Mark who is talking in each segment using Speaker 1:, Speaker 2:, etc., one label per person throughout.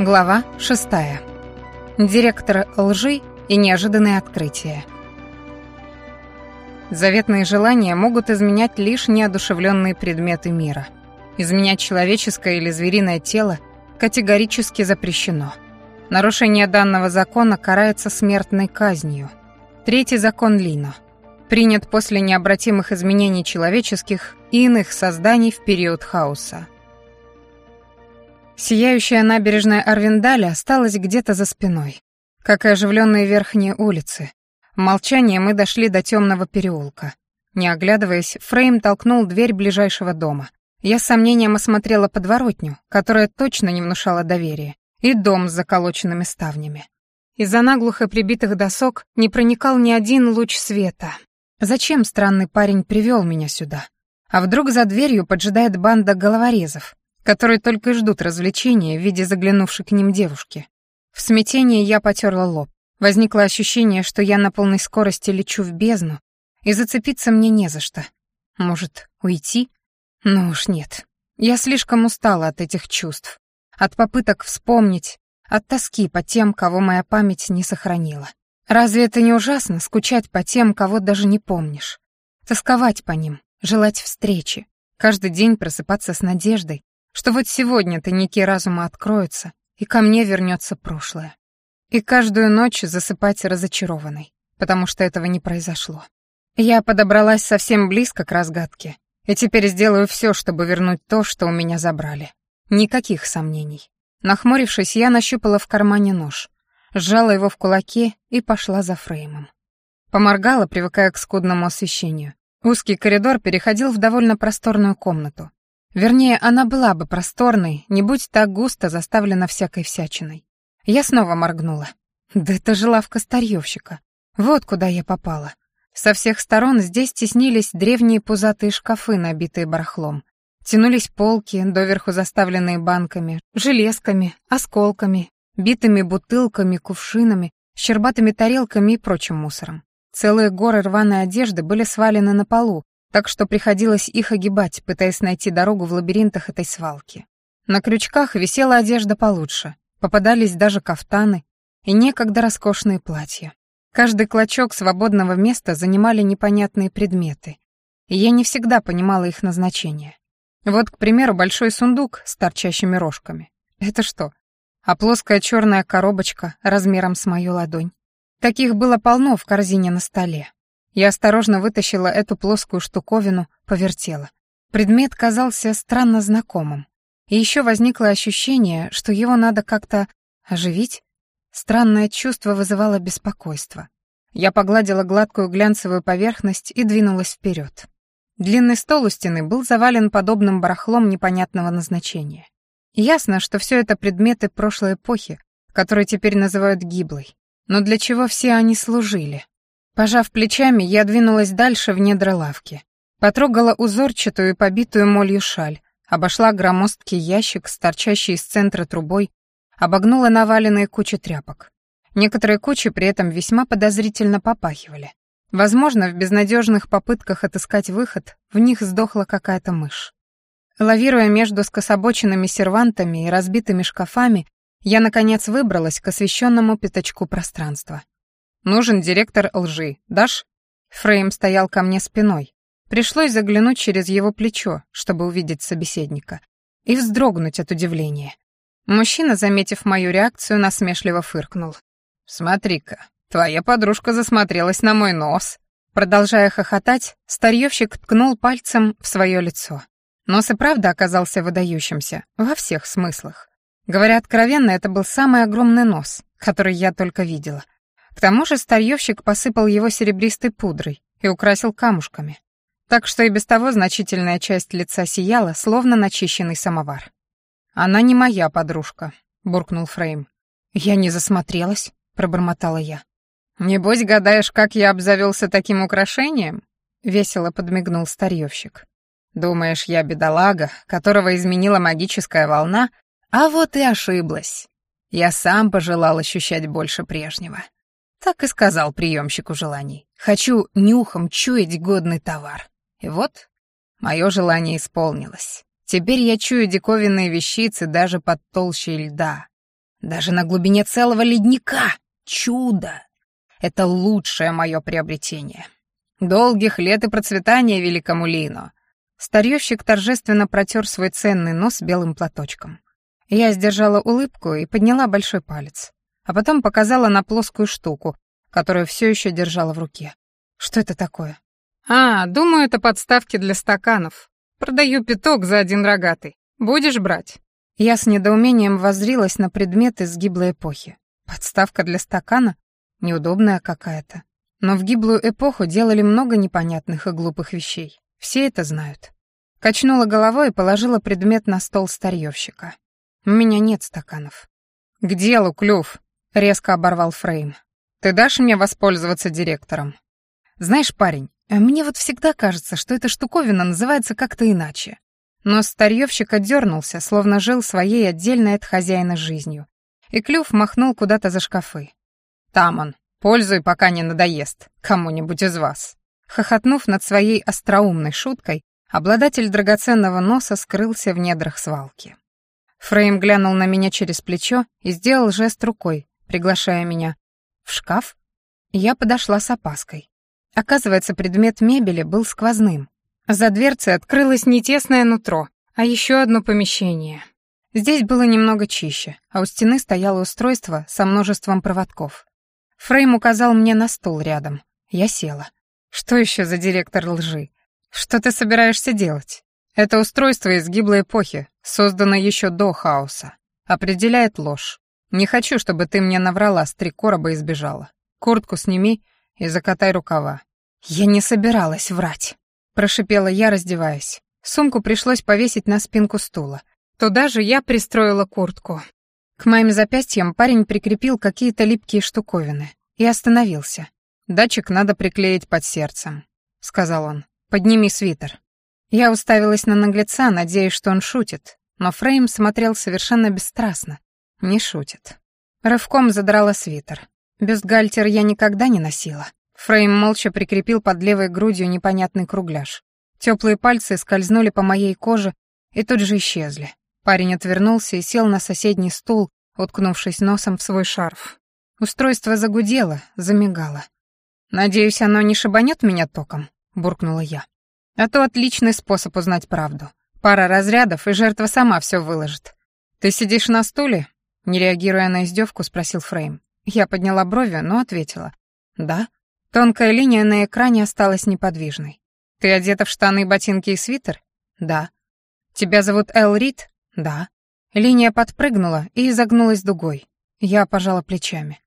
Speaker 1: Глава 6. Директор лжи и неожиданные открытия. Заветные желания могут изменять лишь неодушевленные предметы мира. Изменять человеческое или звериное тело категорически запрещено. Нарушение данного закона карается смертной казнью. Третий закон Лино. Принят после необратимых изменений человеческих и иных созданий в период хаоса. Сияющая набережная Арвендаля осталась где-то за спиной, как и оживленные верхние улицы. В молчании мы дошли до темного переулка. Не оглядываясь, Фрейм толкнул дверь ближайшего дома. Я с сомнением осмотрела подворотню, которая точно не внушала доверия, и дом с заколоченными ставнями. Из-за наглухо прибитых досок не проникал ни один луч света. Зачем странный парень привел меня сюда? А вдруг за дверью поджидает банда головорезов, которые только и ждут развлечения в виде заглянувшей к ним девушки. В смятении я потерла лоб. Возникло ощущение, что я на полной скорости лечу в бездну, и зацепиться мне не за что. Может, уйти? Ну уж нет. Я слишком устала от этих чувств, от попыток вспомнить, от тоски по тем, кого моя память не сохранила. Разве это не ужасно, скучать по тем, кого даже не помнишь? Тосковать по ним, желать встречи, каждый день просыпаться с надеждой, что вот сегодня тайники разума откроются, и ко мне вернется прошлое. И каждую ночь засыпать разочарованной, потому что этого не произошло. Я подобралась совсем близко к разгадке, и теперь сделаю все, чтобы вернуть то, что у меня забрали. Никаких сомнений. Нахмурившись, я нащупала в кармане нож, сжала его в кулаке и пошла за Фреймом. Поморгала, привыкая к скудному освещению. Узкий коридор переходил в довольно просторную комнату. Вернее, она была бы просторной, не будь так густо заставлена всякой всячиной. Я снова моргнула. Да это же лавка старьевщика. Вот куда я попала. Со всех сторон здесь теснились древние пузатые шкафы, набитые барахлом. Тянулись полки, доверху заставленные банками, железками, осколками, битыми бутылками, кувшинами, щербатыми тарелками и прочим мусором. Целые горы рваной одежды были свалены на полу, так что приходилось их огибать, пытаясь найти дорогу в лабиринтах этой свалки. На крючках висела одежда получше, попадались даже кафтаны и некогда роскошные платья. Каждый клочок свободного места занимали непонятные предметы, и я не всегда понимала их назначение. Вот, к примеру, большой сундук с торчащими рожками. Это что? А плоская черная коробочка размером с мою ладонь. Таких было полно в корзине на столе. Я осторожно вытащила эту плоскую штуковину, повертела. Предмет казался странно знакомым. И еще возникло ощущение, что его надо как-то оживить. Странное чувство вызывало беспокойство. Я погладила гладкую глянцевую поверхность и двинулась вперед. Длинный стол у стены был завален подобным барахлом непонятного назначения. Ясно, что все это предметы прошлой эпохи, которые теперь называют гиблой. Но для чего все они служили? Пожав плечами, я двинулась дальше в недра лавки. Потрогала узорчатую и побитую молью шаль, обошла громоздкий ящик с из центра трубой, обогнула наваленные кучи тряпок. Некоторые кучи при этом весьма подозрительно попахивали. Возможно, в безнадежных попытках отыскать выход в них сдохла какая-то мышь. Лавируя между скособоченными сервантами и разбитыми шкафами, я, наконец, выбралась к освещенному пятачку пространства. Нужен директор лжи. Дашь?» Фрейм стоял ко мне спиной. Пришлось заглянуть через его плечо, чтобы увидеть собеседника, и вздрогнуть от удивления. Мужчина, заметив мою реакцию, насмешливо фыркнул. «Смотри-ка, твоя подружка засмотрелась на мой нос». Продолжая хохотать, старьевщик ткнул пальцем в свое лицо. Нос и правда оказался выдающимся, во всех смыслах. Говоря откровенно, это был самый огромный нос, который я только видела. К тому же старьевщик посыпал его серебристой пудрой и украсил камушками. Так что и без того значительная часть лица сияла, словно начищенный самовар. «Она не моя подружка», — буркнул Фрейм. «Я не засмотрелась», — пробормотала я. «Небось, гадаешь, как я обзавелся таким украшением?» — весело подмигнул старьевщик. «Думаешь, я бедолага, которого изменила магическая волна? А вот и ошиблась. Я сам пожелал ощущать больше прежнего. Так и сказал приемщику желаний. Хочу нюхом чуять годный товар. И вот, мое желание исполнилось. Теперь я чую диковинные вещицы даже под толщей льда. Даже на глубине целого ледника. Чудо! Это лучшее мое приобретение. Долгих лет и процветания великому Лину. Старьевщик торжественно протер свой ценный нос белым платочком. Я сдержала улыбку и подняла большой палец а потом показала на плоскую штуку, которую все еще держала в руке. «Что это такое?» «А, думаю, это подставки для стаканов. Продаю пяток за один рогатый. Будешь брать?» Я с недоумением воззрилась на предметы с гиблой эпохи. Подставка для стакана? Неудобная какая-то. Но в гиблую эпоху делали много непонятных и глупых вещей. Все это знают. Качнула головой и положила предмет на стол старьёвщика. У меня нет стаканов. «К делу, клюв!» — резко оборвал Фрейм. «Ты дашь мне воспользоваться директором?» «Знаешь, парень, э, мне вот всегда кажется, что эта штуковина называется как-то иначе». Но старьёвщик отдёрнулся, словно жил своей отдельной от хозяина жизнью. И клюв махнул куда-то за шкафы. «Там он. Пользуй, пока не надоест. Кому-нибудь из вас». Хохотнув над своей остроумной шуткой, обладатель драгоценного носа скрылся в недрах свалки. Фрейм глянул на меня через плечо и сделал жест рукой, приглашая меня. «В шкаф?» Я подошла с опаской. Оказывается, предмет мебели был сквозным. За дверцей открылось не тесное нутро, а еще одно помещение. Здесь было немного чище, а у стены стояло устройство со множеством проводков. Фрейм указал мне на стул рядом. Я села. «Что еще за директор лжи? Что ты собираешься делать?» «Это устройство из гиблой эпохи, создано еще до хаоса. Определяет ложь. Не хочу, чтобы ты мне наврала с три короба избежала. Куртку сними и закатай рукава». «Я не собиралась врать», — прошипела я, раздеваясь. Сумку пришлось повесить на спинку стула. Туда же я пристроила куртку. К моим запястьям парень прикрепил какие-то липкие штуковины и остановился. «Датчик надо приклеить под сердцем», — сказал он. «Подними свитер». Я уставилась на наглеца, надеясь, что он шутит, но Фрейм смотрел совершенно бесстрастно, не шутит. Рывком задрала свитер. Бюстгальтер я никогда не носила. Фрейм молча прикрепил под левой грудью непонятный кругляш. Теплые пальцы скользнули по моей коже и тут же исчезли. Парень отвернулся и сел на соседний стул, уткнувшись носом в свой шарф. Устройство загудело, замигало. «Надеюсь, оно не шибанет меня током?» — буркнула я. «А то отличный способ узнать правду. Пара разрядов, и жертва сама все выложит. Ты сидишь на стуле, не реагируя на издевку, спросил Фрейм. Я подняла брови, но ответила. «Да». Тонкая линия на экране осталась неподвижной. «Ты одета в штаны, ботинки и свитер?» «Да». «Тебя зовут Эл Рид?» «Да». Линия подпрыгнула и изогнулась дугой. Я пожала плечами.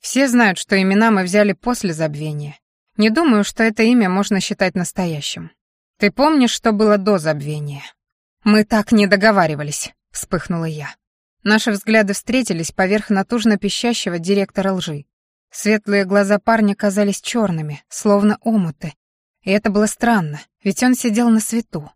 Speaker 1: Все знают, что имена мы взяли после забвения. Не думаю, что это имя можно считать настоящим. Ты помнишь, что было до забвения? Мы так не договаривались, вспыхнула я. Наши взгляды встретились поверх натужно пищащего директора лжи. Светлые глаза парня казались черными, словно омуты. И это было странно, ведь он сидел на свету.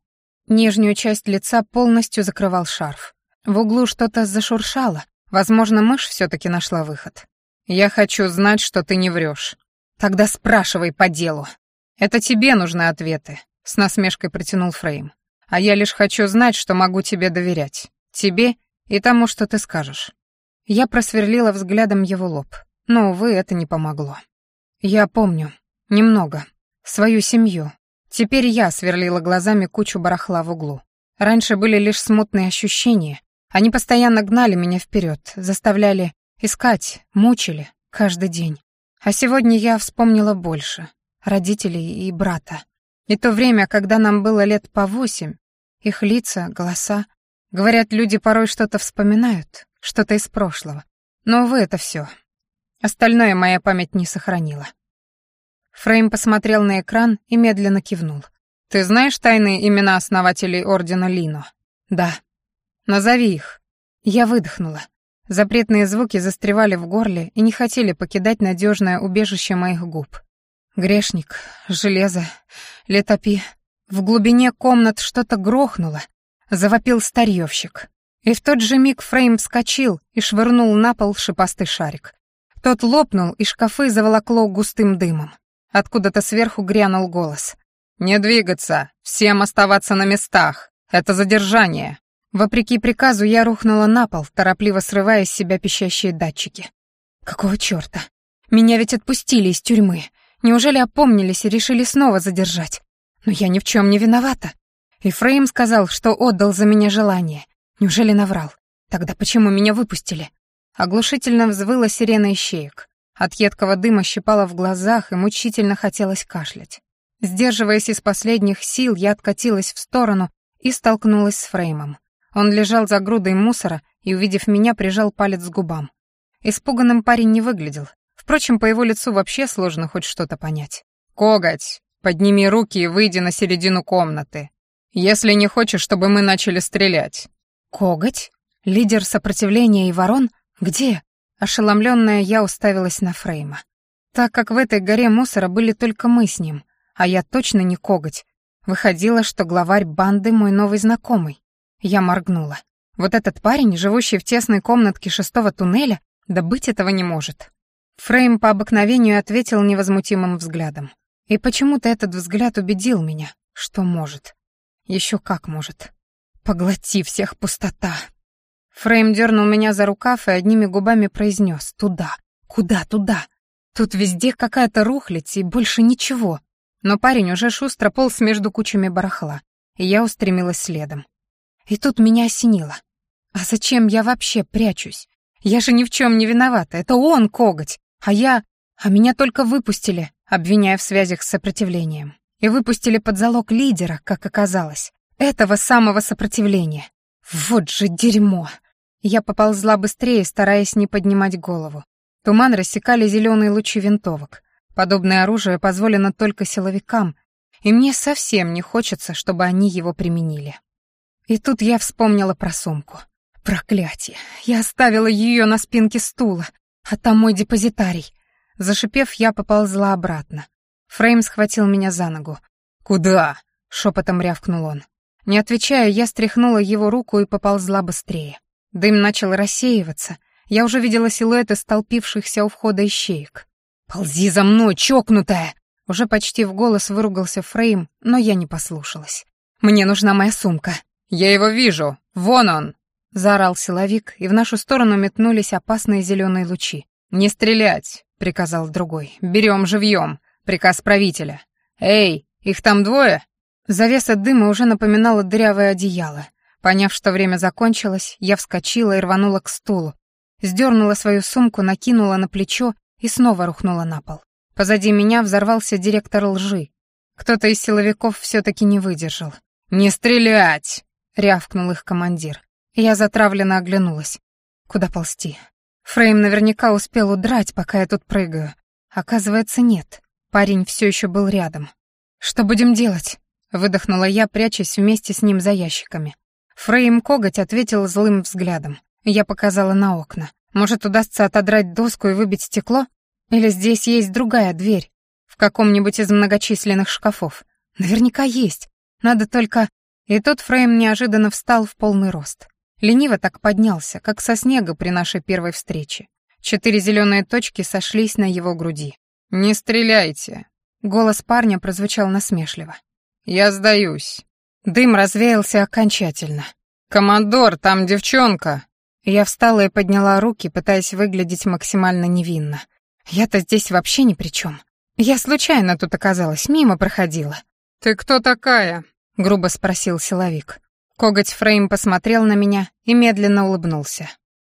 Speaker 1: Нижнюю часть лица полностью закрывал шарф. В углу что-то зашуршало. Возможно, мышь все таки нашла выход. «Я хочу знать, что ты не врешь. «Тогда спрашивай по делу». «Это тебе нужны ответы», — с насмешкой протянул Фрейм. «А я лишь хочу знать, что могу тебе доверять. Тебе и тому, что ты скажешь». Я просверлила взглядом его лоб, но, увы, это не помогло. «Я помню. Немного. Свою семью. Теперь я сверлила глазами кучу барахла в углу. Раньше были лишь смутные ощущения. Они постоянно гнали меня вперед, заставляли искать, мучили, каждый день. А сегодня я вспомнила больше. Родителей и брата. И то время, когда нам было лет по восемь, их лица, голоса, Говорят, люди порой что-то вспоминают, что-то из прошлого. Но, увы, это все. Остальное моя память не сохранила. Фрейм посмотрел на экран и медленно кивнул. «Ты знаешь тайные имена основателей Ордена Лино?» «Да». «Назови их». Я выдохнула. Запретные звуки застревали в горле и не хотели покидать надежное убежище моих губ. Грешник, железо, летопи. В глубине комнат что-то грохнуло, завопил старьевщик. И в тот же миг Фрейм вскочил и швырнул на пол шипастый шарик. Тот лопнул, и шкафы заволокло густым дымом. Откуда-то сверху грянул голос. «Не двигаться! Всем оставаться на местах! Это задержание!» Вопреки приказу я рухнула на пол, торопливо срывая с себя пищащие датчики. «Какого чёрта? Меня ведь отпустили из тюрьмы. Неужели опомнились и решили снова задержать? Но я ни в чём не виновата. Ефрейм сказал, что отдал за меня желание. Неужели наврал? Тогда почему меня выпустили? Оглушительно взвыла сирена ищеек. От едкого дыма щипало в глазах и мучительно хотелось кашлять. Сдерживаясь из последних сил, я откатилась в сторону и столкнулась с Фреймом. Он лежал за грудой мусора и, увидев меня, прижал палец к губам. Испуганным парень не выглядел. Впрочем, по его лицу вообще сложно хоть что-то понять. «Коготь, подними руки и выйди на середину комнаты», «Если не хочешь, чтобы мы начали стрелять». «Коготь? Лидер сопротивления и ворон? Где?» Ошеломленная я уставилась на Фрейма. Так как в этой горе мусора были только мы с ним, а я точно не коготь, выходило, что главарь банды мой новый знакомый. Я моргнула. Вот этот парень, живущий в тесной комнатке шестого туннеля, да быть этого не может. Фрейм по обыкновению ответил невозмутимым взглядом. И почему-то этот взгляд убедил меня, что может. Еще как может. Поглоти всех пустота. Фрейм дернул меня за рукав и одними губами произнес «Туда! Куда? Туда!» Тут везде какая-то рухлядь и больше ничего. Но парень уже шустро полз между кучами барахла, и я устремилась следом. И тут меня осенило. А зачем я вообще прячусь? Я же ни в чем не виновата, это он коготь, а я... А меня только выпустили, обвиняя в связях с сопротивлением и выпустили под залог лидера, как оказалось, этого самого сопротивления. Вот же дерьмо! Я поползла быстрее, стараясь не поднимать голову. Туман рассекали зеленые лучи винтовок. Подобное оружие позволено только силовикам, и мне совсем не хочется, чтобы они его применили. И тут я вспомнила про сумку. Проклятие! Я оставила ее на спинке стула, а там мой депозитарий. Зашипев, я поползла обратно. Фрейм схватил меня за ногу. «Куда?» — шепотом рявкнул он. Не отвечая, я стряхнула его руку и поползла быстрее. Дым начал рассеиваться. Я уже видела силуэты столпившихся у входа ищеек. «Ползи за мной, чокнутая!» Уже почти в голос выругался Фрейм, но я не послушалась. «Мне нужна моя сумка». «Я его вижу! Вон он!» Заорал силовик, и в нашу сторону метнулись опасные зеленые лучи. «Не стрелять!» — приказал другой. «Берем живьем!» приказ правителя. «Эй, их там двое?» Завеса дыма уже напоминала дырявое одеяло. Поняв, что время закончилось, я вскочила и рванула к стулу. Сдернула свою сумку, накинула на плечо и снова рухнула на пол. Позади меня взорвался директор лжи. Кто-то из силовиков все-таки не выдержал. «Не стрелять!» — рявкнул их командир. Я затравленно оглянулась. Куда ползти? Фрейм наверняка успел удрать, пока я тут прыгаю. Оказывается, нет. Парень все еще был рядом. «Что будем делать?» — выдохнула я, прячась вместе с ним за ящиками. Фрейм коготь ответил злым взглядом. Я показала на окна. «Может, удастся отодрать доску и выбить стекло? Или здесь есть другая дверь? В каком-нибудь из многочисленных шкафов? Наверняка есть. Надо только...» И тут Фрейм неожиданно встал в полный рост. Лениво так поднялся, как со снега при нашей первой встрече. Четыре зеленые точки сошлись на его груди. «Не стреляйте!» Голос парня прозвучал насмешливо. «Я сдаюсь». Дым развеялся окончательно. «Командор, там девчонка!» Я встала и подняла руки, пытаясь выглядеть максимально невинно. Я-то здесь вообще ни при чем. Я случайно тут оказалась, мимо проходила. «Ты кто такая?» — грубо спросил силовик. Коготь Фрейм посмотрел на меня и медленно улыбнулся.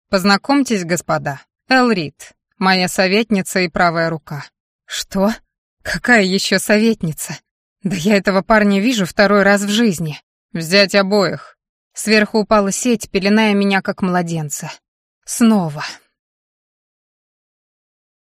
Speaker 1: «Познакомьтесь, господа, Эл Рид, моя советница и правая рука. «Что? Какая еще советница? Да я этого парня вижу второй раз в жизни. Взять обоих!» Сверху упала сеть, пеленая меня как младенца. «Снова!»